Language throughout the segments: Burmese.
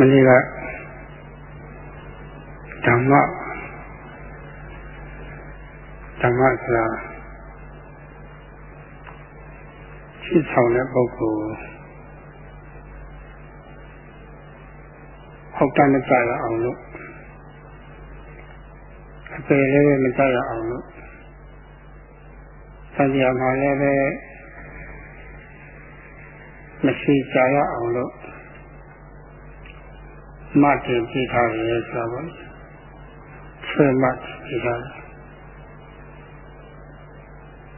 မနေ့ကဓမ္မဓမ္မဆိုတာရှင်းဆောင်တဲ့ပုဂ္ဂိုလ်ဟုတ်တယ်မကြရအောင်လို့အပေလည်းမကြရအောင်လို့ဆံပြမှာလည်းပဲမရှိကြရအောင်လို့ မတင်ကြည့်ထားရဲဆိုတော့ဆွေမကြည့်ထား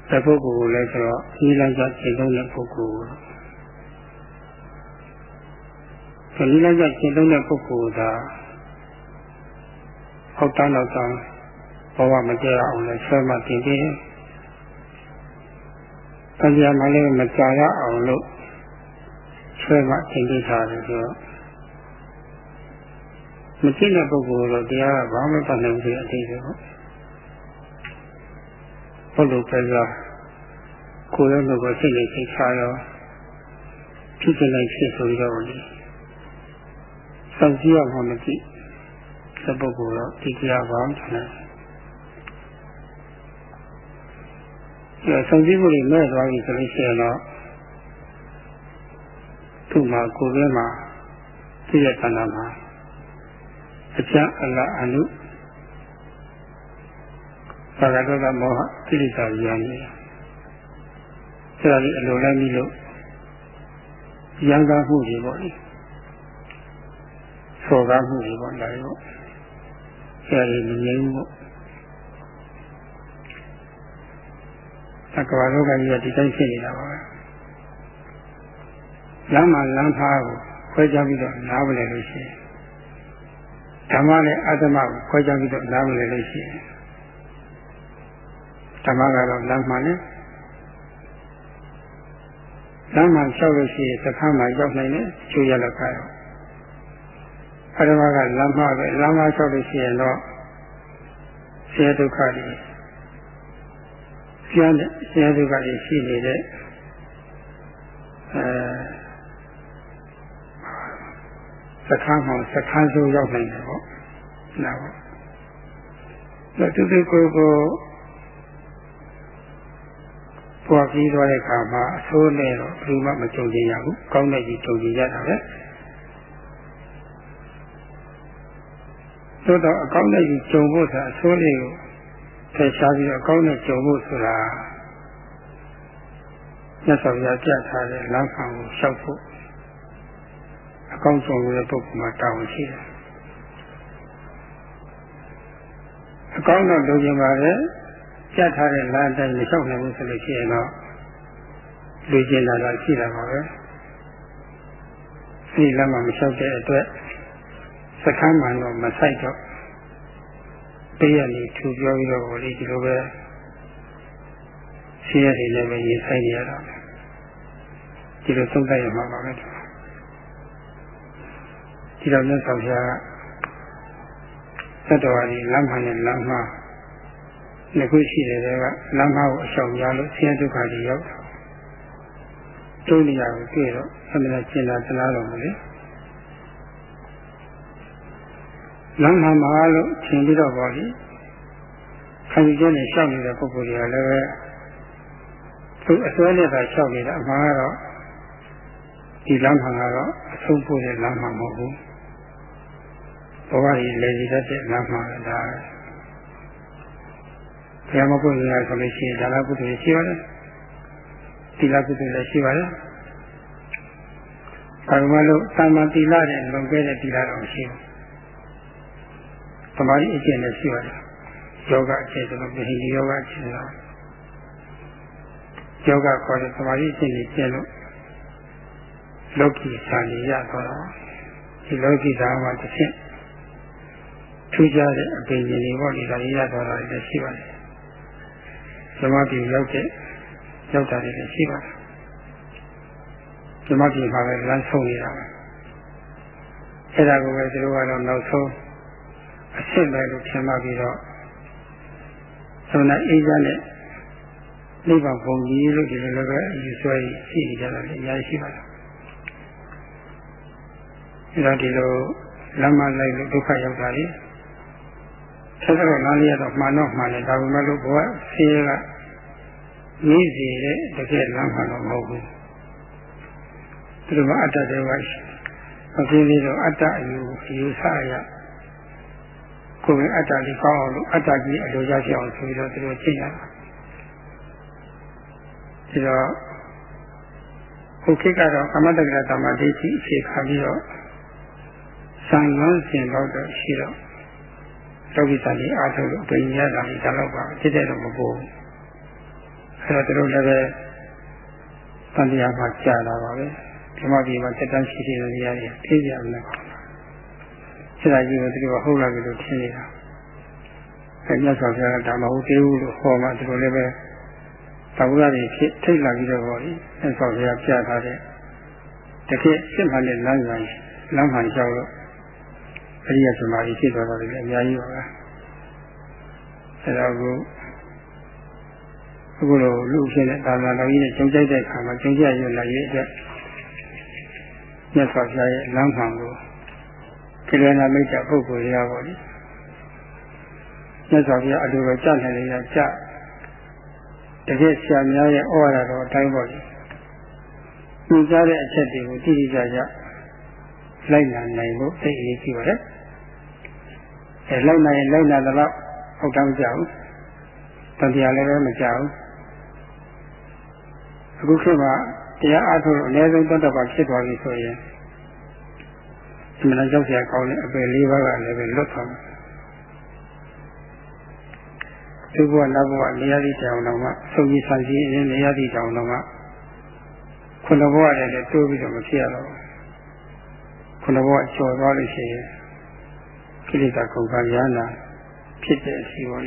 တယ်ပုဂ္ဂိုလ်ကိုလည်းဆိုတော့ဤလမ်းကျရှင်းသုံးတဲ့ပုဂ္ဂိုလ်ဒီလမ်းကျရှင်းသုံးတဲ့ပုဂ္ဂိုလ်သာဟုတ်တန်းတော့တောင်းဘဝမကြရအောင်လည်းဆွဲမတင်ကြည့်တရားမှလည်းမကြာရအောင်လို့ဆွဲမတင်ကြည့်ထားတယ်ဆိုတော့ မသိတဲ့ပုဂ္ဂိုလ်တော့တရားကဘာမှမတတ်နိုင်ဘူးအသေးပဲပေါ့ဘုလိုပဲကကိုယ်ရဲ့ကိုယ်စိတ်နဲ့စိတ်ချရောဖြစ်ချင်လိုက်ဖြစ်ဆိုပြီးတော့လေစောင့်ကြည့်ရမှမကြည့်တဲ့ပုဂ္ဂိုလ်တော့ဒီတရားဘာမှမတတ်နိုင်ဘူးဆောင်ကြည့်မှုတွေမဲ့သွားပြီဆိုလို့ရှိရင်တော့သူ့မှာကိုယ်ထဲမှာသိရတဲ့နာမှာ အကျအလအနုဘာဂတောကမောဟကိလေသာရန်နေဆရာကြီးအလိုလိုက်ပြီးလို့ရန်ကားမှုတွေပေါ့လေဆောကားမှုတွေပေါ့လာရောဆရာကြီးမငြိမ်းဘူးပေါ့အကဘာလောကကြီးကဒီတိုင်းဖြစ်နေတာပါပဲလမ်းမှာလမ်းဖားကိုခွဲခြားပြီးတော့နားမလဲလို့ရှိရင် ဓမ္မနဲ့အတ္တမကိုခွဲခြားပြီးတော့နားမလည်လို့ရှိရင်ဓမ္မကတော့လမ်းမှန်နဲ့လမ်းမှန်လျှောက်လို့ရှိရင်သခါမှရောက်နိုင်တယ်ကျိုးရလောက်ခါရောအတ္တမကလမ်းမှပဲလမ်းမှလျှောက်လို့ရှိရင်တော့ဆင်းရဲဒုက္ခတွေကျန်တဲ့ဆင်းရဲဒုက္ခတွေရှိနေတဲ့အဲ စခန်းမှာစခန်းစိုးရောက်နိုင်တယ်ပေါ့နားပေါ့ဒါတူတူကိုကိုပွားပြီးသွားတဲ့အခါမှာအဆိုးနဲ့တော့ဘယ်မှမကြုံကြရဘူးကောင်းတဲ့ကြီးကြုံကြရတာပဲသို့တော့အကောင်းတဲ့ကြီးကြုံဖို့ဆိုတာအဆိုးလေးကိုဖယ်ရှားပြီးတော့အကောင်းတဲ့ကြုံဖို့ဆိုတာမြတ်စွာဘုရားပြထားတဲ့လမ်းခံကိုလျှောက်ဖို့ အကောင်းဆုံးတဲ့ပုဂ္ဂိုလ်မှာတာဝန်ရှိတယ်အကောင်းတော့လိုချင်ပါလေကြက်ထားတဲ့လမ်းတိုင်းမလျှောက်နိုင်ဘူးဆိုလို့ရှိရင်တော့လူကျင်တာတော့ရှိတာပါပဲဒီလမ်းမှာမလျှောက်တဲ့အတွက်စခန်းမှန်တော့မဆိုင်တော့တရနေထူပြောပြီးတော့ဒီလိုပဲရှိရတယ်လည်းပဲရေးဆိုင်နေရတာဒီလိုသုံးသပ်ရမှာပါပဲ ဒီတော့မြတ်စွာဘုရားသတ္တဝါတွေလမ်းမှန်နဲ့လမ်းမှားနှစ်ခုရှိတယ်ကလမ်းမှားကိုအဆောင်ရလို့ဆင်းရဲဒုက္ခတွေရောက်တာတုံးနေရကိုတွေ့တော့အမှန်တရားကျင်တာသလားတော်မလဲလမ်းမှန်မှာလို့ထင်ပြီးတော့ပါလိခံယူချက်နဲ့ရှောက်နေတဲ့ပုဂ္ဂိုလ်တွေကလည်းပဲသူအစွဲနဲ့သာရှောက်နေတာအမှားကတော့ဒီလမ်းမှန်ကတော့အဆုံးဖို့တဲ့လမ်းမှန်မဟုတ်ဘူး ဘဝကြီးလေစီတတ်တဲ့လမ်းမှာဒါဘုရားမပုဒ်ရဆိုလို့ရှိရင်ဒါလကုသိုလ်ရှိပါတယ်သီလကုသိုလ်လည်းရှိပါတယ်ဘာမှလို့သာမန်သီလနဲ့လွန်ခဲ့တဲ့သီလတော့မရှိဘူးသမာဓိအကျင့်လည်းရှိပါတယ်ယောဂအကျင့်ဆိုတော့ဘိဟိယောဂအကျင့်လားယောဂခေါ်တဲ့သမာဓိအကျင့်ကိုကျင့်လို့လောကီဆံရရတော့ဒီလောကီဓာတ်မှာတစ်ဆင့် ထူးခြားတဲ့အပင်ရှင်တွေပေါ့ဒီကရရတော်တာလည်းရှိပါတယ်။ဓမ္မပြည်ရောက်တဲ့ရောက်တာတွေလည်းရှိပါတယ်။ဓမ္မပြည်မှာလည်းလမ်းဆုံးနေတာပဲ။အဲဒါကိုပဲသူတို့ကတော့နောက်ဆုံးအစ်စ်ပဲလို့ထင်မှပြီးတော့သမဏအေးကြတဲ့နိဗ္ဗာန်ဘုံကြီးလို့ဒီလိုလည်းပဲယူဆွဲရှိနေကြတာလည်းအများကြီးရှိပါတယ်။အဲဒါဒီလိုလမ်းမလိုက်လို့ဒုက္ခရောက်တာလေ ဆက်တော့နားလေးရတော့မှန်တော့မှန်တယ်ဒါပေမဲ့လို့ဘဝဆေးကကြီးစီတဲ့တကယ်လမ်းမှန်တော့မဟုတ်ဘူးဒီလိုမှအတ္တတွေကမဖြစ်သေးတော့အတ္တအယူယူဆရကိုယ်ကအတ္တလေးကောင်းအောင်လို့အတ္တကြီးအလိုရရှိအောင်ဆိုပြီးတော့သူတို့ကျင့်ရတာဒီတော့ခုခေတ်ကတော့ကမ္မတက္ကရာတမ္မာဒိဋ္ဌိအခြေခံပြီးတော့ဆံရမ်းစဉ်တော့တော့ရှိတော့ လောကီတန်ကြီးအားထုတ်လို့ပင်ရတာလည်းဒါတော့ပါဖြစ်တဲ့တော့မပေါ်ဘူးအဲတော့တို့လည်းပဲတန်တရားမှာကြာလာပါပဲဓမ္မပြည်မှာတက်တန်းရှိတဲ့နေရာတွေဖြည့်ရအောင်လည်းဆက်တာကြီးကိုသူကဟုတ်လာပြီလို့ထင်နေတာအဲမြတ်စွာဘုရားကဒါမဟုတ်သေးဘူးလို့ဟောမှသူတို့လည်းပဲသဘောရည်ဖြစ်ထိတ်လာပြီးတော့ဟောဒီမြတ်စွာဘုရားပြထားတဲ့တကယ်စစ်မှန်တဲ့လမ်းဆိုင်လမ်းမှန်လျှောက်တော့ အရိယသမားကြီးဖြစ်သွားတာလည်းအများကြီးပါပဲအဲတော့ကိုအခုလိုလူဖြစ်တဲ့သာသနာတော်ကြီးနဲ့ကျုံကြိုက်တဲ့အခါမှာကျုံကြရရလာရဲ့အတွက်မြတ်စွာဘုရားရဲ့လမ်းမှန်ကိုကိလေသာမိတ်တဲ့ပုဂ္ဂိုလ်တွေကပေါ့လေမြတ်စွာဘုရားအလိုတော်ကြားနိုင်လေကြတကယ်ဆရာများရဲ့ဩဝါဒတော်အတိုင်းပေါ့လေညွှန်ကြားတဲ့အချက်တွေကိုတိတိကျကျလိုက်နာနိုင်ဖို့သိအရေးကြီးပါတယ် အဲလိုက်နာရင်လိုက်နာတော့ဟုတ်တောင်းကြဘူးတန်တရားလည်းပဲမကြဘူးအခုခေတ်မှာတရားအားထုတ်အနည်းဆုံးတတ်တော့ပါဖြစ်သွားပြီဆိုရင်ဒီမှာကြောက်စရာကောင်းတဲ့အပယ်လေးပါးကလည်းပဲလွတ်သွားမှာဒီဘဝနောက်ဘဝနေရာတိတောင်တော်မှာဆုံးကြီးဆန်းကြီးအင်းနေရာတိတောင်တော်မှာခုနဘဝတည်းလည်းတိုးပြီးတော့မဖြစ်ရတော့ခုနဘဝကျော်သွားလို့ရှိရင် ကိလေသာကုန်ကရဟနာဖြစ်တဲ့အစီအဝင်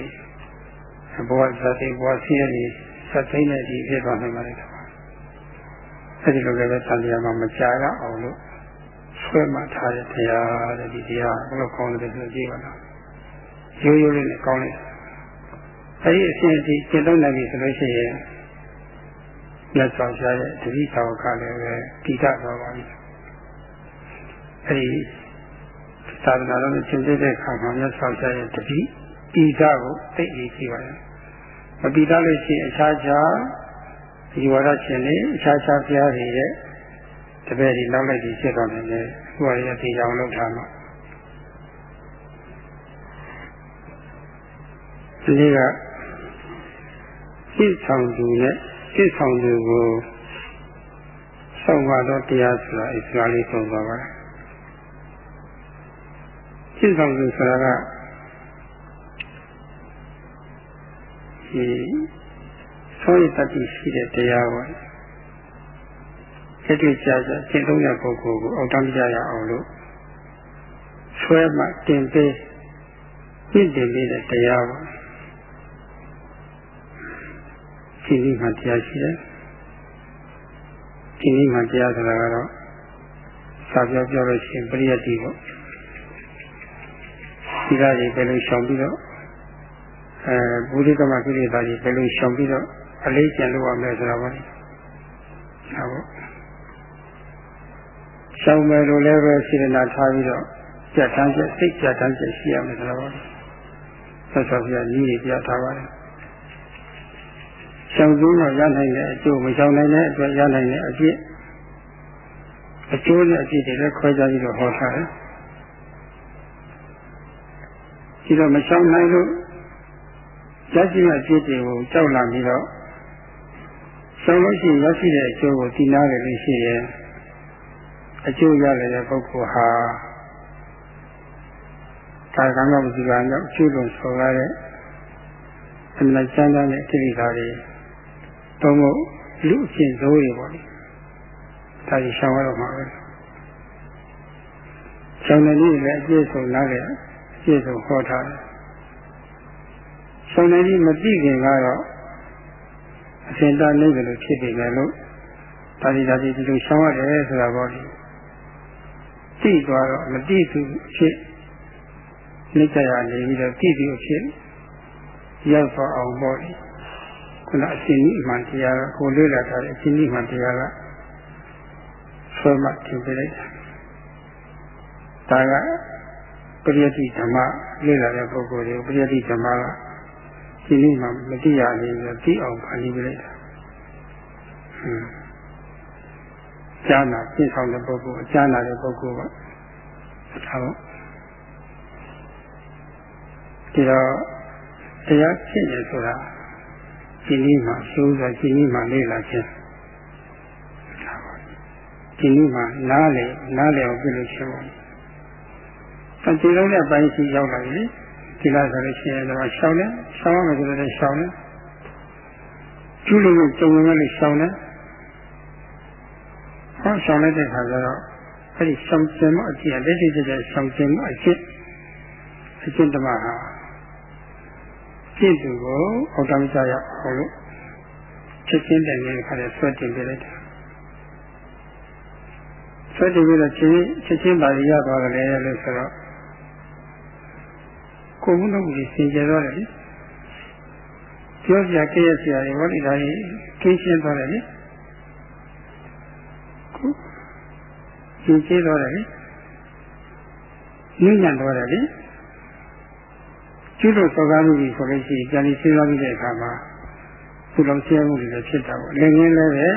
ဘဝဇာတိဘဝဆင်းရဲတွေဆက်သိနေပြီးဖြစ်သွားနိုင်ပါတယ်အဲဒီလိုလည်းပဲတန်တရားမှာမကြာရအောင်လို့ဆွဲမှထားတဲ့တရားတဲ့ဒီတရားဘယ်လိုကောင်းတယ်ဆိုကြည့်ပါလားရိုးရိုးလေးနဲ့ကောင်းတယ်အဲဒီအစဉ်အစီကျင့်သုံးနိုင်ပြီဆိုလို့ရှိရင်မြတ်စွာဘုရားရဲ့တတိသာဝကလည်းပဲတည်တတ်သွားပါပြီအဲဒီ သာသနာတော်နဲ့ရှင်းတဲ့အခါမှာမြတ်စွာဘုရားရဲ့တတိတည်တာကိုသိအရေးကြီးပါတယ်မတည်တတ်လို့ရှိရင်အခြားခြားဒီဝါဒရှင်တွေအခြားခြားဘုရားတွေရဲ့တပည့်တွေနောက်လိုက်ပြီးဖြစ်သွားတယ်လေသူကလည်းသိအောင်လုပ်ထားမှာဒီကစိတ်ဆောင်သူနဲ့စိတ်ဆောင်သူကိုဆောက်ပါတော့တရားဆိုတာအစ္စလာလေးဆုံးသွားပါတယ် စိတ်ဆောင်သူဆိုတာကဒီဆောရတတိရှိတဲ့တရားပါစိတ်တွေ့ကြကြရှင်းသုံးရပုဂ္ဂိုလ်ကိုအောက်တန်းကြရအောင်လို့ဆွဲမှတင်ပေးပြင့်တင်ပေးတဲ့တရားပါဒီနည်းမှတရားရှိတယ်ဒီနည်းမှတရားဆိုတာကတော့စာပြောပြောလို့ရှိရင်ပရိယတ်တိပေါ့ ဒီကကြီးဘယ်လိုရှောင်ပြီးတော့အဲဘုဒ္ဓကမကိလေသာကြီးဘယ်လိုရှောင်ပြီးတော့အလေးကျင့်လို့ရမလဲဆိုတာပေါ့ဟုတ်ပါရှောင်မယ်လို့လည်းပဲစေတနာထားပြီးတော့ကြက်တန်းချက်စိတ်ကြက်တန်းချက်ရှိရမယ်ဆိုတော့ဆက်ဆော်ပြကြီးကြီးပြထားပါတယ်ရှောင်ဆုံးတော့ရနိုင်တဲ့အကျိုးမရှောင်နိုင်တဲ့အတွက်ရနိုင်တဲ့အပြစ်အကျိုးနဲ့အပြစ်တွေလည်းခွဲခြားပြီးတော့ဟောထားတယ် ဒီတော့မရှောင်နိုင်လို့ရရှိတဲ့အပြစ်တွေကိုကြောက်လာပြီးတော့ရှောင်လို့ရှိရင်ရရှိတဲ့အကျိုးကိုသိနာတယ်လို့ရှိရင်အကျိုးရတဲ့ပုဂ္ဂိုလ်ဟာကာကံကမစီကံကြောင့်အကျိုးလုံးဆော်ရတဲ့အမှန်ချမ်းသာတဲ့ကိလေသာတွေတော့မို့လူအချင်းစိုးတွေပေါ့လေဒါကြီးရှောင်ရတော့မှာပဲရှောင်တဲ့နည်းလည်းအပြည့်စုံနားတယ်အ ပြည့်စုံဟောထားတယ်ရှောင်တဲ့နည်းမသိခင်ကတော့အရှင်သာနေတယ်လို့ဖြစ်နေတယ်လို့ဒါဒီဒါဒီဒီလိုရှောင်ရတယ်ဆိုတာပေါ့လေသိသွားတော့မသိသူဖြစ်နှိမ့်ကြရနေပြီးတော့သိသူဖြစ်ရောက်သွားအောင်ပေါ့လေခုနအရှင်ကြီးအမှန်တရားကကိုလေ့လာထားတဲ့အရှင်ကြီးအမှန်တရားကဆွဲမှသင်ပေးလိုက်တာဒါက ပရိယတိဓမ္မလေ့လာတဲ့ပုဂ္ဂိုလ်တွေပရိယတိဓမ္မကဒီနေ့မှမတိရသေးဘူးသိအောင်ဖန်တီးပြလိုက်တာဟွန်းကျမ်းနာပြည့်ဆောင်တဲ့ပုဂ္ဂိုလ်အကျမ်းနာတဲ့ပုဂ္ဂိုလ်ကဒါပေါ့ဒီတော့တရားဖြစ်နေဆိုတာဒီနေ့မှသိုးဆိုဒီနေ့မှလေ့လာခြင်းဒီနေ့မှနားလေနားလေအောင်ပြုလို့ရှိပါမယ်။ အဲဒီလုံးတဲ့ပိုင်းရှိရောက်လာပြီဒီလားဆိုလို့ရှိရင်တော့ရှောင်းတယ်ရှောင်းရမယ်ဆိုတော့ရှောင်းတယ်ကျူးလို့ကြုံရမယ်လို့ရှောင်းတယ်ဟောရှောင်းလိုက်တဲ့ခါကျတော့အဲဒီရှောင်းခြင်းမအကျင့်လက်တွေ့ကျတဲ့ရှောင်းခြင်းမအကျင့်အကျင့်တမဟာပြည့်စုံကိုအောက်တမ်းကြရအောင်လို့ချက်ချင်းတိုင်နေတဲ့ခါကျဆွဲတင်ပြလိုက်တယ်ဆွဲတင်ပြီးတော့ချင်းချက်ချင်းပါရရသွားတယ်လို့ဆိုတော့ ကိုယ်မှုလုပ်ပြီးစင်ကြယ်သွားတယ်လေပြောစရာကြည့်ရစရာတွေဟောဒီတိုင်းကင်းရှင်းသွားတယ်လေကိုစင်ကြယ်သွားတယ်လေညဉ့်ညံ့သွားတယ်လေကျွလို့စောကားမှုကြီးဆိုလို့ရှိရင်ပြန်ပြီးစဉ်းစားပြီးတဲ့အခါမှာသူ့လုံးရှင်းမှုတွေလည်းဖြစ်တာပေါ့လည်းငင်းလည်းပဲ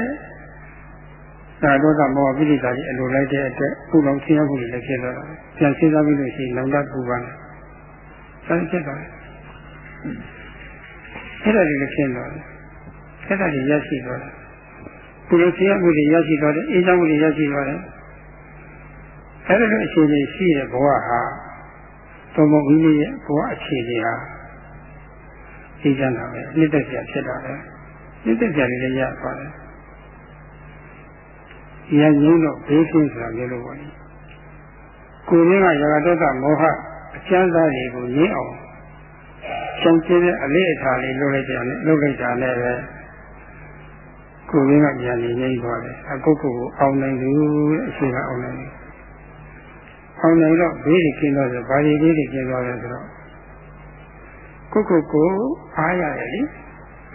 သာတော့ကမောပိဋကကြီးအလိုလိုက်တဲ့အတွက်သူ့လုံးရှင်းမှုတွေလည်းဖြစ်သွားတာပြန်စဉ်းစားပြီးလို့ရှိရင်လောင်တပူပန်းတယ် ဆက်ဖြစ်သွားတယ်အဲ့ဒါတွေလည်းဖြစ်သွားတယ်အဲ့ဒါတွေရရှိသွားတယ်သူတို့ဆင်းရဲမှုတွေရရှိသွားတယ်အေးချမ်းမှုတွေရရှိသွားတယ်အဲ့ဒါလိုအခြေအနေရှိတဲ့ဘဝဟာသုံးပုံကြီးရဲ့ဘဝအခြေအနေဟာအေးချမ်းတာပဲနှစ်သက်စရာဖြစ်တာပဲနှစ်သက်စရာတွေလည်းရသွားတယ်ရငင်းတော့ဘေးကင်းဆိုတာမျိုးလို့ပါလေကိုယ်ရင်းကရာဂတောကမောဟ အကျဉ်းစားတွေကိုရင်းအောင်ရှောင်ကျင်းတဲ့အလေးအထားလေးလုပ်လိုက်ကြတယ်လုပ်လိုက်တာလည်းပဲကိုယ်ရင်းကပြန်နေနေသွားတယ်အကုတ်ကိုအောင်နိုင်လို့အရှိကအောင်နိုင်တယ်အောင်နိုင်တော့ဘေးတွေကင်းသွားတယ်ဗာဒီဘေးတွေကင်းသွားတယ်ဆိုတော့ကိုယ့်ကိုယ်ကိုအားရတယ်လေ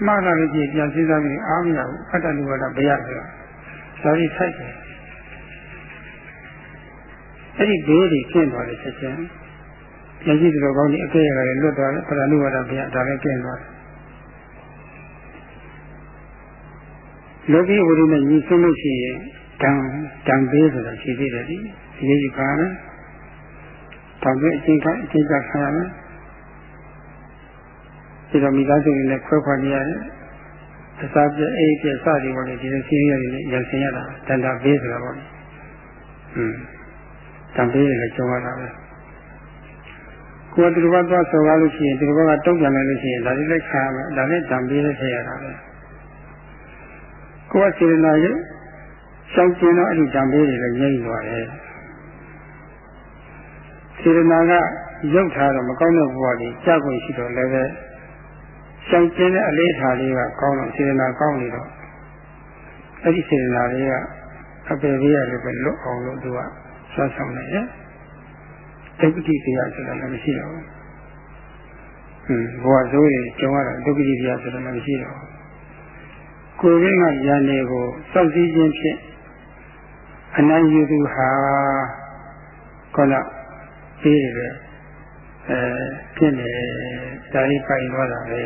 မှားလာလို့ကြည့်ပြန်စဉ်းစားပြီးအားမရဘူးအတ္တလူဝါဒဘရဆိုတာဒါကြီးထိုက်တယ်အဲ့ဒီဘေးတွေကင်းသွားတယ်ချက်ချင်း မျက်စိတော်ကောင်းကြီးအကဲရတယ်လွတ်သွားတယ်ပရဏုဝါဒဘရဒါလည်းကင်းသွားတယ်လောကီဝိရိနဲ့ညီဆုံးလို့ရှိရင်တံတံပေးဆိုတာရှိသေးတယ်ဒီဒီကြီးကလည်းတောင်းတဲ့အချိန်ကအချိန်ကခံရမယ်ဒီတော့မိသားစုတွေလည်းခွဲခွာနေရတယ်အစာပြအိတ်ပြစသည်ပေါ့လေဒီလိုစီးရီးရတယ်လည်းရန်ဆင်ရတာတန်တာပေးဆိုတာပေါ့လေอืมတန်ပေးလည်းကြုံရတာပဲ ကိုယ်ကဒီဘက်သွားဆော်ကားလို့ရှိရင်ဒီဘက်ကတုံ့ပြန်လိုက်လို့ရှိရင်ဒါလေးလည်းခံရမယ်ဒါလည်းတန်ပေးလည်းထည့်ရတာပဲကိုယ်ကစေတနာရဲ့ရှောင်ကျင်တော့အဲ့ဒီတန်ပေးတွေလည်းငြိမ့်သွားတယ်စေတနာကရုပ်ထားတော့မကောင်းတဲ့ဘဝကြီးကြာခွင့်ရှိတော့လည်းပဲရှောင်ကျင်တဲ့အလေးထားလေးကကောင်းတော့စေတနာကောင်းနေတော့အဲ့ဒီစေတနာလေးကအပေပေးရတယ်ပဲလွတ်အောင်လို့သူကဆွမ်းဆောင်နေတယ် ဒုက္ခတိတရားဆိုတာလည်းမရှိတော့ဘူးဟင်းဘဝဆိုးရင်ကြုံရတာဒုက္ခတိတရားဆိုတာလည်းမရှိတော့ဘူးကိုယ်ရင်းကဉာဏ်တွေကိုစောင့်စည်းခြင်းဖြင့်အနန္တသူဟာခေါင်းပေးတယ်အဲဖြစ်နေဒါကြီးပိုင်သွားတာပဲ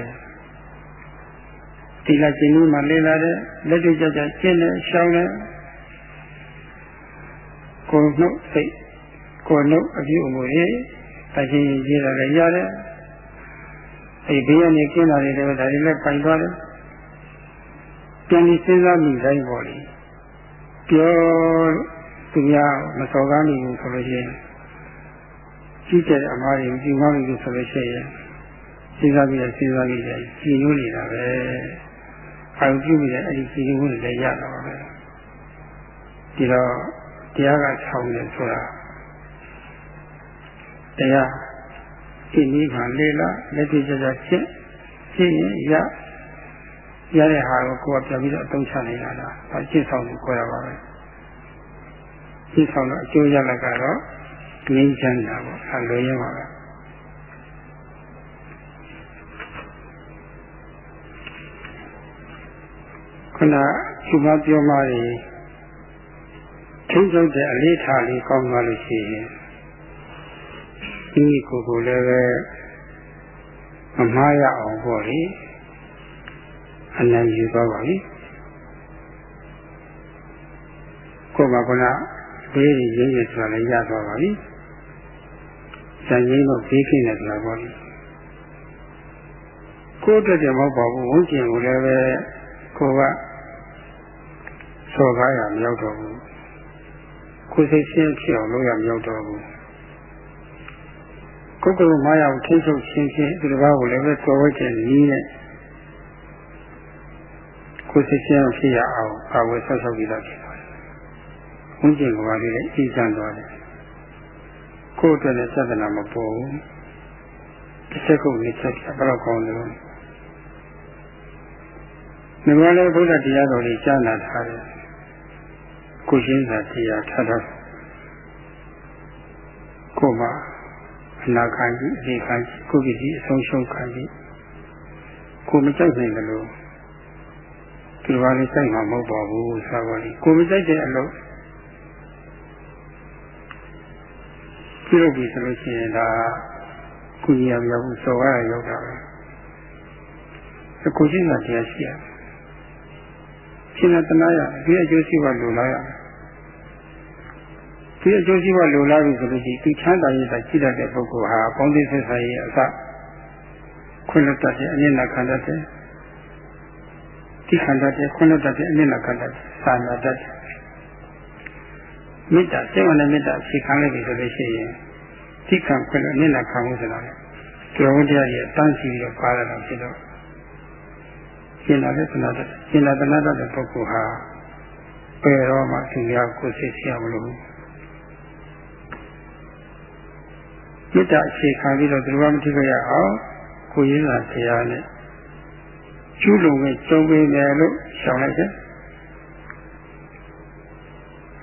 ဒီကကျင်းမှလေလာတဲ့လက်တွေ့ကြကြကျင်းတယ်ရှောင်းတယ်ကိုယ်နှုတ်စိတ် ကိုယ်နှုတ်အပြုအမူတွေတချင်းကြီးတာလည်းရတယ်အဲဘေးကနေကျင်းတာတွေလည်းဒါတွေလည်းပိုင်သွားတယ်ပြန်ပြီးစဉ်းစားမိတိုင်းပေါ့လေပြောသူများမစော်ကားမိဘူးဆိုလို့ရှိရင်ကြီးတဲ့အမားတွေဒီမောင်းလို့ဆိုလို့ရှိရင်စဉ်းစားပြီးတော့စဉ်းစားပြီးတော့ကြည်ညိုနေတာပဲအာရုံပြုပြီးတော့အဲ့ဒီကြည်ညိုမှုတွေလည်းရတာပါပဲဒီတော့တရားကဆောင်းတယ်ဆိုတာ တရားဒီနည်းခံလေးလားလက်တွေ့ကြကြချင်းရှင်းရင်ရရတဲ့ဟာကိုကိုယ်ကပြန်ပြီးတော့အသုံးချနေတာလားအရှင်းဆောင်ကိုခေါ်ရပါပဲရှင်းဆောင်တော့အကျိုးရလကတော့ငြိမ်းချမ်းတာပေါ့အလွယ်ရပါပဲခုနသူမပြောမှတွေထိန်းချုပ်တဲ့အလေးထားလေးကောင်းသွားလို့ရှိရင် ဒီကိုယ်ကိုလည်းပဲမမှားရအောင်ပေါ့လေအနံယူသွားပါလိကိုယ်မှာကဘေးရင်းရင်းဆိုတာလည်းရသွားပါပြီ။ဇန်ရင်းတော့ဘေးကင်းတယ်ဆိုတာပေါ့လေ။ကိုယ်အတွက်တည်းမဟုတ်ပါဘူးဝိကျင်ကိုလည်းပဲကိုယ်ကစော်ကားရမရောက်တော့ဘူး။ကိုယ်စိတ်ရှင်းဖြစ်အောင်လုပ်ရမရောက်တော့ဘူး။ ကိုယ်ကမာယာကိုထိချုပ်ရှင်းရှင်းဒီတစ်ပါးကိုလည်းပဲတော်ဝဲကျင်နီးနဲ့ကိုယ်စိတ်ရှင်းဖြစ်ရအောင်အာဝယ်ဆောက်ရှောက်ပြီးတော့ဖြစ်ဝိကျင်ကဘာလေးလည်းအေးချမ်းသွားတယ်ကိုယ့်အတွက်လည်းသဒ္ဒနာမပေါ်ဘူးတစ်ချက်ကုန်တစ်ချက်ပြဘယ်တော့ကောင်းတယ်မြမလည်းဘုရားတရားတော်ကြီးကြားနာထားတယ်ကိုရှင်းစာတရားထားတော့ကိုမှ အနာခံကြီးအဒီခံကြီးကိုပစ္စည်းအဆုံးရှုံးခံကြီးကိုမကြိုက်နိုင်တယ်လို့ဒီဘာလေးစိုက်မှာမဟုတ်ပါဘူးဆိုတော့ကိုမကြိုက်တဲ့အလုပ်ပြုလုပ်ပြီဆိုလို့ရှိရင်ဒါကုညီရမြောက်ဘူးစော်ကားရရောက်တာပဲအခုချင်းကတရားရှိရရှင်နာတနာရဒီအကျိုးရှိပါလိုလားရ ဒီအကျိုးရှိပါလိုလားပြီဆိုလို့ရှိရင်ဒီချမ်းသာရေးတာရှိတတ်တဲ့ပုဂ္ဂိုလ်ဟာပေါင်းသင်းဆက်ဆံရေးအစခွင့်လွတ်တတ်တဲ့အနစ်နာခံတတ်တဲ့ဒီခံတတ်တဲ့ခွင့်လွတ်တတ်တဲ့အနစ်နာခံတတ်စာနာတတ်မေတ္တာစိတ်ဝင်တဲ့မေတ္တာဖြေခံလိုက်ပြီဆိုလို့ရှိရင်သိခံခွင့်လို့မျက်နှာခံမှုဆိုတာလေကျော်ဝတရားကြီးတန်းစီပြီးတော့ပါလာတာဖြစ်တော့ရှင်လာတဲ့သနာတရှင်လာသနာတတဲ့ပုဂ္ဂိုလ်ဟာပယ်တော့မှသူများကိုစိတ်ဆရာမလို့ မေတ္တာအခြေခံပြီးတော့သူကမထိခဲ့ရအောင်ကိုရင်းလာတရားနဲ့ကျူးလွန်ခဲ့ကြုံပေးမယ်လို့ရှောင်လိုက်တယ်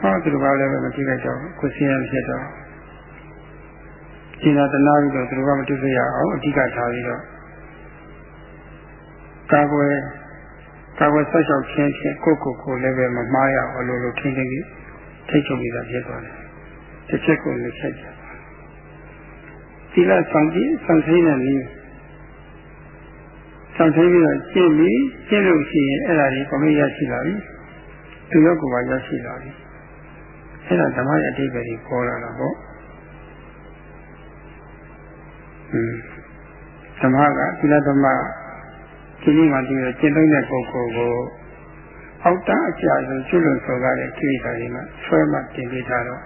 ဟောသူကလည်းမထိခဲ့တော့ကိုစင်းရဖြစ်တော့ရှင်သာတနာပြီးတော့သူတို့ကမတွေ့ခဲ့ရအောင်အဓိကထားပြီးတော့ကာကွယ်ကာကွယ်ဆက်လျှောက်ခြင်းဖြင့်ကိုယ့်ကိုယ်ကိုလည်းပဲမမှားရအောင်လို့လို့ထင်ထင်ကြီးထိတ်ချုပ်ပြီးသားဖြစ်သွားတယ်တစ်ချက်ကိုလည်းချက်ချက် သီလဆောင်ကြည့်ဆောင်သိတဲ့နည်းဆောင်သိပြီးတော့ကျင့်ပြီးကျင့်လို့ရှိရင်အဲ့ဒါကြီးပမေရရှိလာပြီသူရောက်ကိုယ်ပါရရှိလာပြီအဲ့ဒါဓမ္မရဲ့အတိတ်ပဲကြီးပေါ်လာတာပေါ့သမကသီလသမဒီနေ့မှဒီလိုကျင့်သုံးတဲ့ပုဂ္ဂိုလ်ကိုအောက်တန်းအကျဆုံးကျွလွန်စော်ကားတဲ့ကိရိတာတွေမှာဆွဲမှတင်ပေးထားတော့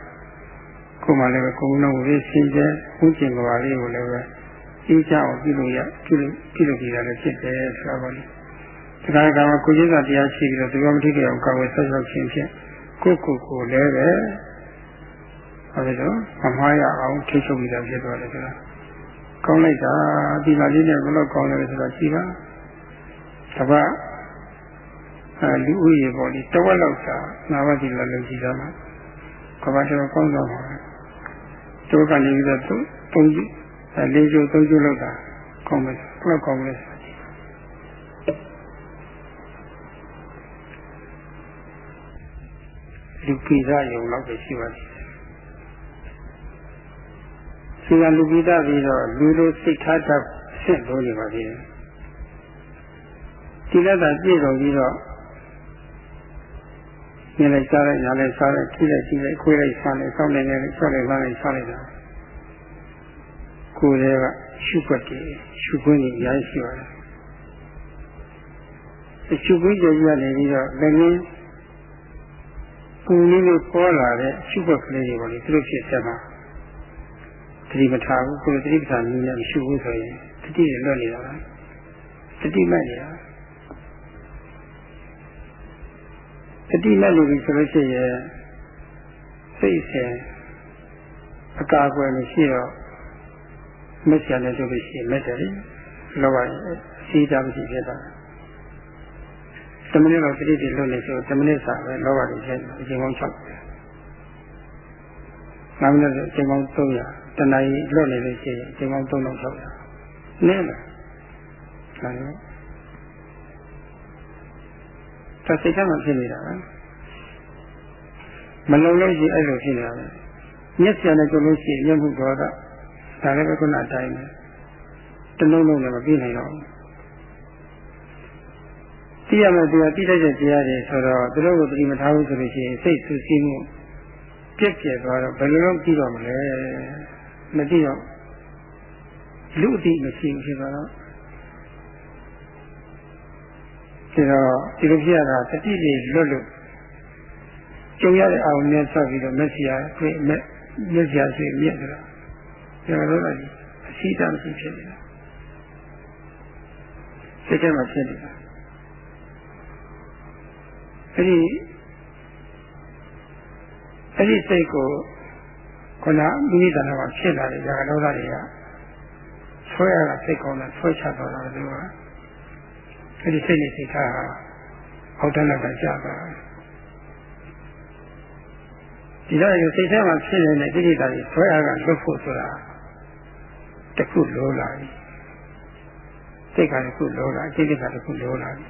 ကိုယ်မှလည်းပဲကိုယ်လုံးဝိစင်ကျဲဥကျင်ကဘာလေးကိုလည်းပဲအေးချအောင်ပြုလို့ရပြုလို့ပြုလို့ပြရလည်းဖြစ်တယ်ဆိုတာပေါ့လေဒီကကမှာကိုကြီးကတရားရှိပြီးတော့ဒီကမထိကြအောင်ကာဝယ်ဆက်ဆောက်ခြင်းဖြင့်ကိုယ့်ကိုယ်ကိုလည်းပဲအဲဒီတော့မမှားရအောင်ထိချုပ်ပြီးတော့ဖြစ်သွားတယ်ဆိုတာကောင်းလိုက်တာဒီပါလေးနဲ့ဘယ်လိုကောင်းလဲဆိုတော့ကြည်ပါတပတ်အဲလူဦးရေပေါ်ဒီတဝက်လောက်သာငါးပါးဒီလိုလုပ်ကြည့်တာမှာကဘာတော်ကောင်းတော့မှာ သူကနေပြီးတော့သုံးသုံးကြည့်အဲလေးကျိုးသုံးကျိုးလောက်တာကောင်းမယ်ဘယ်လိုကောင်းလဲလူပိသယုံလောက်ပဲရှိပါသေးတယ်စီကလူပိသပြီးတော့လူလိုစိတ်ထားတတ်ဆင့်လို့နေပါသေးတယ်ဒီလက်သာပြည့်တော်ပြီးတော့ ညလိုက်စားလိုက်ညာလိုက်စားလိုက်ထိလိုက်ကြည့်လိုက်ခွေးလိုက်စားလိုက်စောင်းလိုက်လိုက်ဆောက်လိုက်လာလိုက်စားလိုက်တာကိုယ်တွေကရှုွက်တယ်ရှုခွင့်ကြီးရိုင်းရှိပါတယ်ရှုခွင့်ကြီးကနေပြီးတော့လည်းငင်းပူလေးလေးပေါ်လာတဲ့ရှုွက်ကလေးတွေပေါ့လေသူတို့ဖြစ်ဆက်မှာတတိမထားဘူးကိုယ်တတိပ္ပာနည်းနဲ့မရှိဘူးဆိုရင်တတိရလွတ်နေတာပါတတိမဲ့နေတာ တတိမဲ့လို့ပြီဆိုလို့ရှိရင်စိတ်ဆင်အကာအကွယ်မရှိတော့မက်ဆာနဲ့ဆိုလို့ရှိရင်မက်တယ်လောဘအစီတာမရှိဖြစ်တာတမနစ်တော့တတိတိလွတ်နေဆိုတမနစ်စာပဲလောဘတွေဖြစ်အချိန်ပေါင်း6နောက်နေ့အချိန်ပေါင်း300တဏှာကြီးလွတ်နေလို့ရှိရင်အချိန်ပေါင်း3600နည်းလားဒါရော ဒါစိတ်ထဲမှာဖြစ်နေတာပဲမလုံလို့ရှိအဲ့လိုဖြစ်နေတာပဲမျက်စိနဲ့ကြည့်လို့ရှိရင်မျက်မှုဒေါသဒါလည်းပဲခုနအတိုင်းပဲတလုံးလုံးလည်းမပြည့်နိုင်တော့ဘူးသိရမယ်သူကသိတတ်တဲ့တရားတွေဆိုတော့သူတို့ကိုပြိမထားဘူးဆိုလို့ရှိရင်စိတ်ဆူဆီးမှုပြက်ပြက်သွားတော့ဘယ်လိုလုပ်ကြည့်တော့မလဲမသိတော့လူအတိမရှိဘူးဖြစ်တော့ ဒီတော့ဒီလိုဖြစ်ရတာတတိတွေလွတ်လို့ကြုံရတဲ့အာရုံနဲ့ဆက်ပြီးတော့မက်ဆီယာတွေ့မက်မက်ဆီယာရှိမြက်ကြတာကျွန်တော်တို့လည်းအစီတမ်းရှိဖြစ်နေတာစိတ်ထဲမှာဖြစ်နေတာအဲ့ဒီအဲ့ဒီစိတ်ကိုခုနမိမိတဏ္ဍာမှာဖြစ်လာတဲ့ဇာကလောကတွေကဆွဲရတာစိတ်ကောင်းတာဆွဲချတော့တာသူက အဲ့ဒီစိတ်နဲ့စိတ်ထားဟာအောက်တန်းကကြာတာဒီတော့စိတ်ထဲမှာဖြစ်နေတဲ့ကိလေသာတွေဆွဲရကလွတ်ဖို့ဆိုတာတခုလိုလာပြီစိတ်ကတခုလိုလာအကိလေသာတခုလိုလာပြီ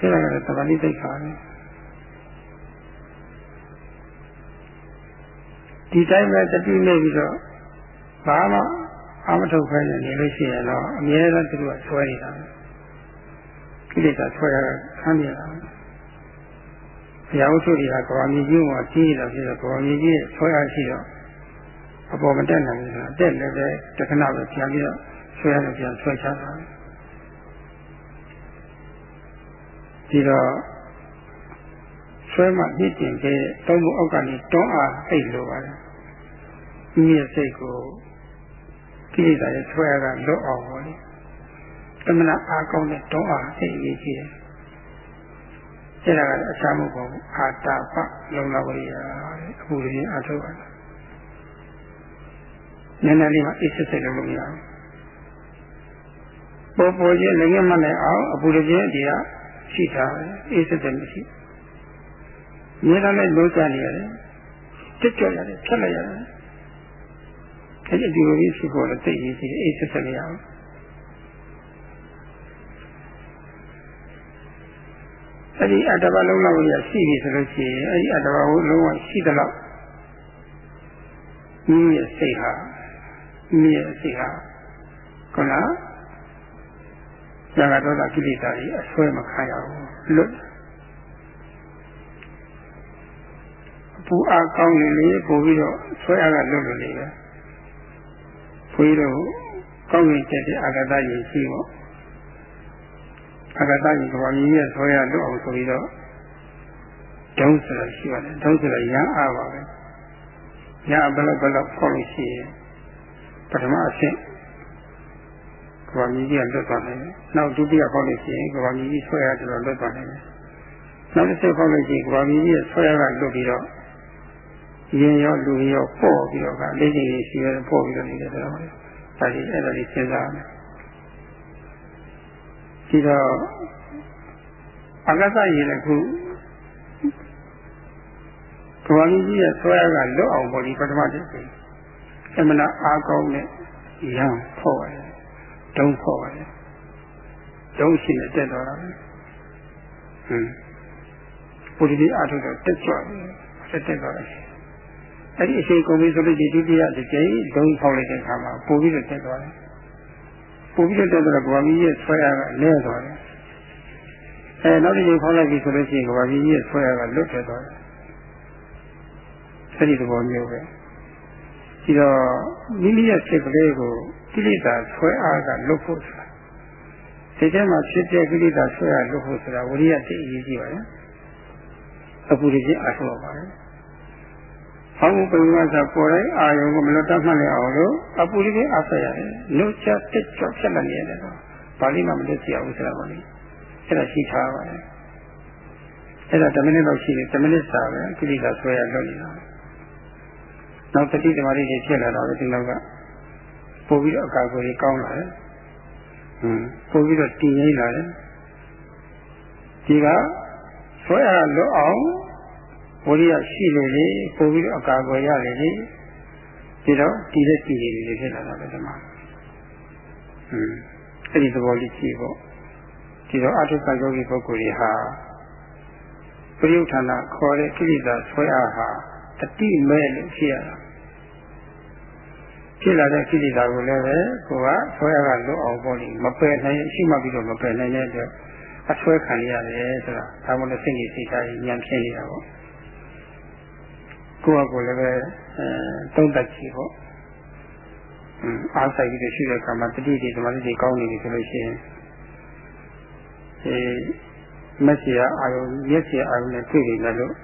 အဲ့ဒါကတော့သဘာဝတိတ်ခါပဲဒီတိုင်းပဲတတိနေပြီးတော့ဘာမှအမထုတ်ခိုင်းနေလို့ရှိရင်တော့အများအားသူကဆွဲနေတာပဲ ကိလေသာဆွဲရတာဆန်းနေတာပဲဘုရားဝတ္ထုတွေကကဘာမြေကြီးမှာကြီးနေတာဖြစ်တော့ကဘာမြေကြီးရဲ့ဆွဲရရှိတော့အပေါ်မတက်နိုင်ဘူးဆိုတာတက်လည်းပဲတခဏပဲပြန်ပြီးတော့ဆွဲရတယ်ပြန်ဆွဲချတာဒီတော့ဆွဲမှပြည့်တင်ခဲ့တုံးမှုအောက်ကနေတွန်းအားသိလို့ပါတယ်ဒီရဲ့စိတ်ကိုကိလေသာရဲ့ဆွဲရကလွတ်အောင်ပါလေ သမဏအားကောင်းတဲ့တွန်းအားသိရေးကြည့်တယ်အဲ့ဒါကအစာမှုပေါ့အာတာပလုံလောက်ရအခုတည်းအထုတ်ရတယ်နည်းနည်းလေးမှအိတ်ဆက်ဆက်လုပ်လို့မရဘူးပေါ်ပေါ်ချင်းလည်းငယ်မနိုင်အောင်အပူတည်းချင်းဒီကရှိတာပဲအိတ်ဆက်ဆက်မရှိမြေသားလည်းလိုချနေရတယ်တက်ကြရတယ်ဖြတ်လိုက်ရတယ်အဲ့ဒီဒီလိုကြီးရှိဖို့လည်းသိရေးစီအိတ်ဆက်ဆက်မရ အဲ့ဒီအတ္တဘလုံးလောက်ရရှိပြီဆိုလို့ရှိရင်အဲ့ဒီအတ္တဘလုံးဝရှိသလောက်မိမိရဲ့စိတ်ဟာမိမိရဲ့စိတ်ဟာခုနဇာကဒေါသကိလေသာတွေအဆွဲမခံရဘူးလွတ်ပူအားကောင်းနေလေပို့ပြီးတော့ဆွဲအားကလွတ်လို့လေပဲခွေးတော့ကောင်းကင်ကျက်တဲ့အာဂတကြီးရှိပေါ့ အာဂတကြီးကဘာမြည်ရဲ့ဆွဲအားလွတ်အောင်ဆိုပြီးတော့ဒုံးဆိုတာရှိပါတယ်ဒုံးဆိုတာရမ်းအားပါပဲရဘလောက်ဘလောက်ဖောက်လို့ရှိရင်ပထမအဆင့်ကဘာမြည်ကြီးကလွတ်သွားတယ်နောက်ဒုတိယဖောက်လို့ရှိရင်ကဘာမြည်ကြီးဆွဲအားတော်လွတ်သွားတယ်နောက်တစ်ဆင့်ဖောက်လို့ရှိရင်ကဘာမြည်ကြီးရဲ့ဆွဲအားကလွတ်ပြီးတော့ရင်ရောလူရောပေါ့ပြီးတော့ကလေးကြီးကြီးရှိရပေါ့ပြီးတော့နေတယ်တော့ဒါကြီးအဲ့ဒါကြီးစဉ်းစားမယ် ဒီတော့အကသရေလည်းခုကဘာကြီးရဲ့ဆွဲကလွတ်အောင်ပေါ်ဒီပထမတစ်စိအမနာအားကောင်းတဲ့ရံဖော့ရတယ်ဒုံဖော့ရတယ်ဒုံရှိနေတက်တော့တာဟွန်းပုရိသေအားထုတ်တော့တက်ကြွတယ်တက်တော့တယ်အဲ့ဒီအချိန်ကုန်ပြီဆိုလို့ဒီဒုတိယတစ်ကြိမ်ဒုံဖောက်လိုက်တဲ့အခါမှာပို့ပြီးတော့တက်သွားတယ် ပို့ပြီးတော့တက်တော့ကဘာကြီးရဲ့ဆွဲရကလဲသွားတယ်အဲနောက်တစ်ကြိမ်ဖောက်လိုက်ပြီဆိုလို့ရှိရင်ကဘာကြီးရဲ့ဆွဲရကလွတ်တက်သွားတယ်အဲ့ဒီသဘောမျိုးပဲဒီတော့မိမိရဲ့စိတ်ကလေးကိုကိလေသာဆွဲအားကလွတ်ဖို့ဆိုတာစိတ်ထဲမှာဖြစ်တဲ့ကိလေသာဆွဲအားလွတ်ဖို့ဆိုတာဝိရိယတည်အရေးကြီးပါတယ်အပူရခြင်းအထောက်ပါတယ်။ ဘောင်းပုံကစားပေါ်တိုင်းအာယုံကိုမလွတ်တတ်မှတ်ရအောင်လို့အပူရခြင်းအဆက်ရတယ်။လွတ်ချတက်ချဖြစ်လာနေတယ်တော့ပါဠိမှာမလွတ်ကြရဘူးဆိုတာပါလေ။အဲ့ဒါရှိထားပါတယ်။အဲ့ဒါ10မိနစ်လောက်ရှိတယ်10မိနစ်စာပဲကိလေသာဆွဲရလွတ်နေတာ။နောက်တတိသမารိတွေဖြစ်လာတာပဲဒီနောက်ကပို့ပြီးတော့အကာအကွယ်ကြီးကောင်းလာတယ်ဟွန်းပို့ပြီးတော့တည်ငြိမ်လာတယ်ဒီကဆွဲအားလွတ်အောင် ဝိရိယရှိလေလေပို့ပြီးတော့အကာအကွယ်ရလေလေဒီတော့တည်တဲ့တည်နေလေဖြစ်လာတာပဲဒီမှာဟွန်းအဲ့ဒီသဘောလေးကြည့်ပေါ့ဒီတော့အထုကယောဂီပုဂ္ဂိုလ်တွေဟာပရိယုဌာဏခေါ်တဲ့ကိလေသာဆွဲအားဟာတတိမဲ့လို့ဖြစ်ရတာဖြစ်လာတဲ့ကိလေသာကိုလည်းပဲကိုကဆွဲရကလွတ်အောင်ပေါ့လေမပယ်နိုင်ရှိမှပြီးတော့မပယ်နိုင်တဲ့အတွက်အဆွဲခံရတယ်ဆိုတာဒါမှလည်းစိတ်ကြီးစိတ်ထားကြီးညံဖြစ်နေတာပေါ့ ကိုယ့်အကိုလည်းပဲအဲတုံးတက်ကြည့်ပေါ့အားဆိုင်ပြီးရှိတဲ့အခါမှာတတိတိသမာဓိတွေကောင်းနေပြီဆိုလို့ရှိရင်အဲမက်စီယာအာယုမျက်စီယာအာယုနဲ့တွေ့နေတယ်လို့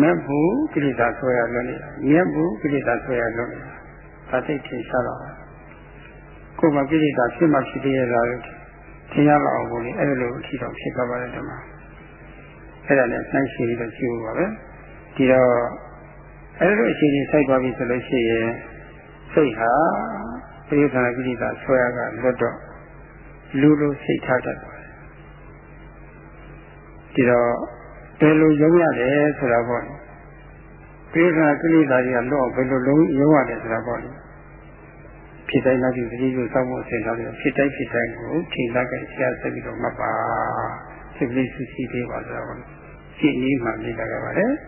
မက်ဘူးကိလေသာဆွဲရလွတ်နေတာမြက်ဘူးကိလေသာဆွဲရလွတ်နေတာဒါသိထင်ရှားတော့ကိုယ်မှာကိလေသာဖြစ်မှဖြစ်သေးရတာလို့ထင်ရတော့အောင်လို့အဲ့လိုအထီတော့ဖြစ်သွားပါတယ်ဓမ္မအဲ့ဒါနဲ့နှိုင်းရှိပြီးတော့ကြည့်ဖို့ပါပဲ ဒီတော့အဲ့လိုအခြေအနေစိုက်သွားပြီဆိုလို့ရှိရင်စိတ်ဟာပရိသနာကိလေသာဆွဲရကလွတ်တော့လူလိုစိတ်ထားတတ်ပါတယ်ဒီတော့ဘယ်လိုရုံးရတယ်ဆိုတာပေါ့ပရိသနာကိလေသာတွေကလွတ်ဘယ်လိုလုံးရုံးရတယ်ဆိုတာပေါ့ဖြစ်တိုင်းနောက်ပြီးသတိကိုစောင့်ဖို့အစဉ်ထားပြီးဖြစ်တိုင်းဖြစ်တိုင်းကိုထိလာကြဆရာဆက်ပြီးတော့မှတ်ပါစိတ်ကလေးစုစည်းသေးပါဆိုတော့ရှင်းကြီးမှမြင်ကြရပါတယ်ဟွန်း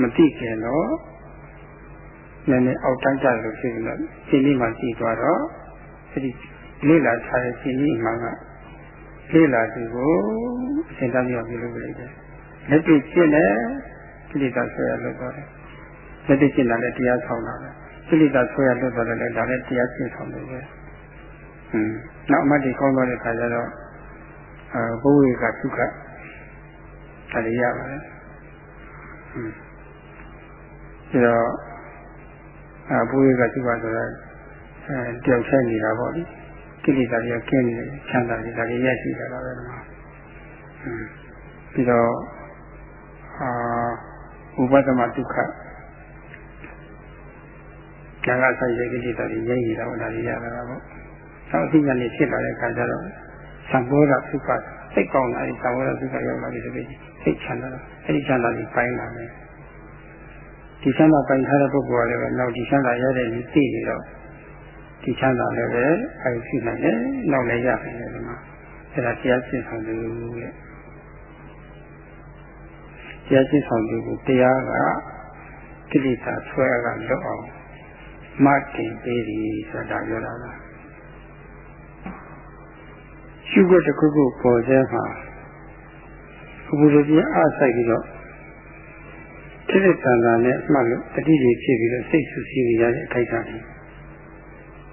မသိခင်တော့နည်းနည်းအောက်တန်းကြလို့ဖြစ်နေတော့ရှင်းကြီးမှကြည့်သွားတော့အဲဒီလေ့လာထားတဲ့ရှင်းကြီးမှကလေ့လာသူကိုအစဉ်တမ်းပြောပြလို့ပြလိုက်တယ်လက်တွေ့ရှင်းတယ်ကိလေသာဆွဲရလို့တော့တယ်လက်တွေ့ရှင်းတာလည်းတရားဆောင်တာပဲကိလေသာဆွဲရလို့တော့လည်းဒါလည်းတရားရှင်းဆောင်တယ်ပဲဟွန်းနောက်အမှတ်ဒီကောင်းသွားတဲ့ခါကျတော့အဲဘုဝေကဒုက္ခ ဒါလည်းရပါတယ်ဟွန်းဒါတော့အဲဘုဝေကဒုက္ခဆိုတာအဲတယောက်ဆိုင်နေတာပေါ့လေကိလေသာတွေကကျင်းနေချမ်းသာနေတာတွေရရှိကြတာပဲဒီမှာပြီးတော့အာဥပဒမဒုက္ခကံကဆိုင်တဲ့ကိလေသာတွေငြိမ့်နေတာပေါ့ဒါတွေရတာပေါ့နောက်အသိဉာဏ်နဲ့ဖြစ်လာတဲ့အခါကျတော့သံဘောဓဒုက္ခစိတ်ကောင်းတာအဲဒီသံဘောဓဒုက္ခရောက်လာပြီဆိုပြီး စိတ်ချမ်းသာတာအဲဒီချမ်းသာတွေပိုင်းလာမယ်ဒီချမ်းသာပိုင်းထားတဲ့ပုဂ္ဂိုလ်ကလည်းနောက်ဒီချမ်းသာရတဲ့ဒီသိနေတော့ဒီချမ်းသာလည်းပဲအဲဒီရှိနိုင်တယ်နောက်လည်းရနိုင်တယ်ဒီမှာအဲဒါတရားရှင်းဆောင်သူရဲ့တရားရှင်းဆောင်သူကိုတရားကကိလေသာဆွဲကလွတ်အောင်မတင်ပေးသည်ဆိုတာပြောတာပါရှုခွက်တစ်ခုခုပေါ်စေမှာ ဘုရားကြီးအားဆိုင်ပြီးတော့တိတိတန်တာနဲ့မှတ်လို့တတိကြီးဖြစ်ပြီးတော့စိတ်ဆူဆီးနေရတဲ့အခိုက်အတန့်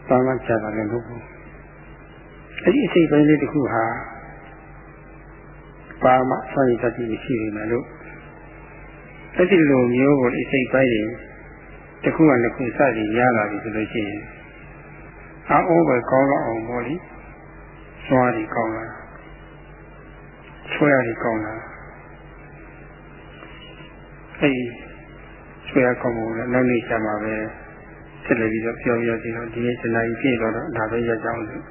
ဘာမှကြာတာလည်းမဟုတ်ဘူးအဲ့ဒီအစိတ်ပိုင်းလေးတစ်ခုဟာဘာမှဆွမ်းရည်တတိမရှိနေတယ်လို့အဲ့ဒီလိုမျိုးကိုအစိတ်ပိုင်းတွေတစ်ခုကတစ်ခုစသည်ရလာပြီဆိုလို့ရှိရင်အောပဲကောင်းတော့အောင်ပေါ့လေစွားဒီကောင်းလာ ဆွဲရဒီကောင်းလာအဲ့ဒီဆွဲရကောင်းဖို့လည်းနောက်နေ့ကျမှပဲဆက်လက်ပြီးတော့ပြောပြရစီတော့ဒီနေ့စနေကြီးပြည့်တော့ဒါပဲရကြအောင်လို့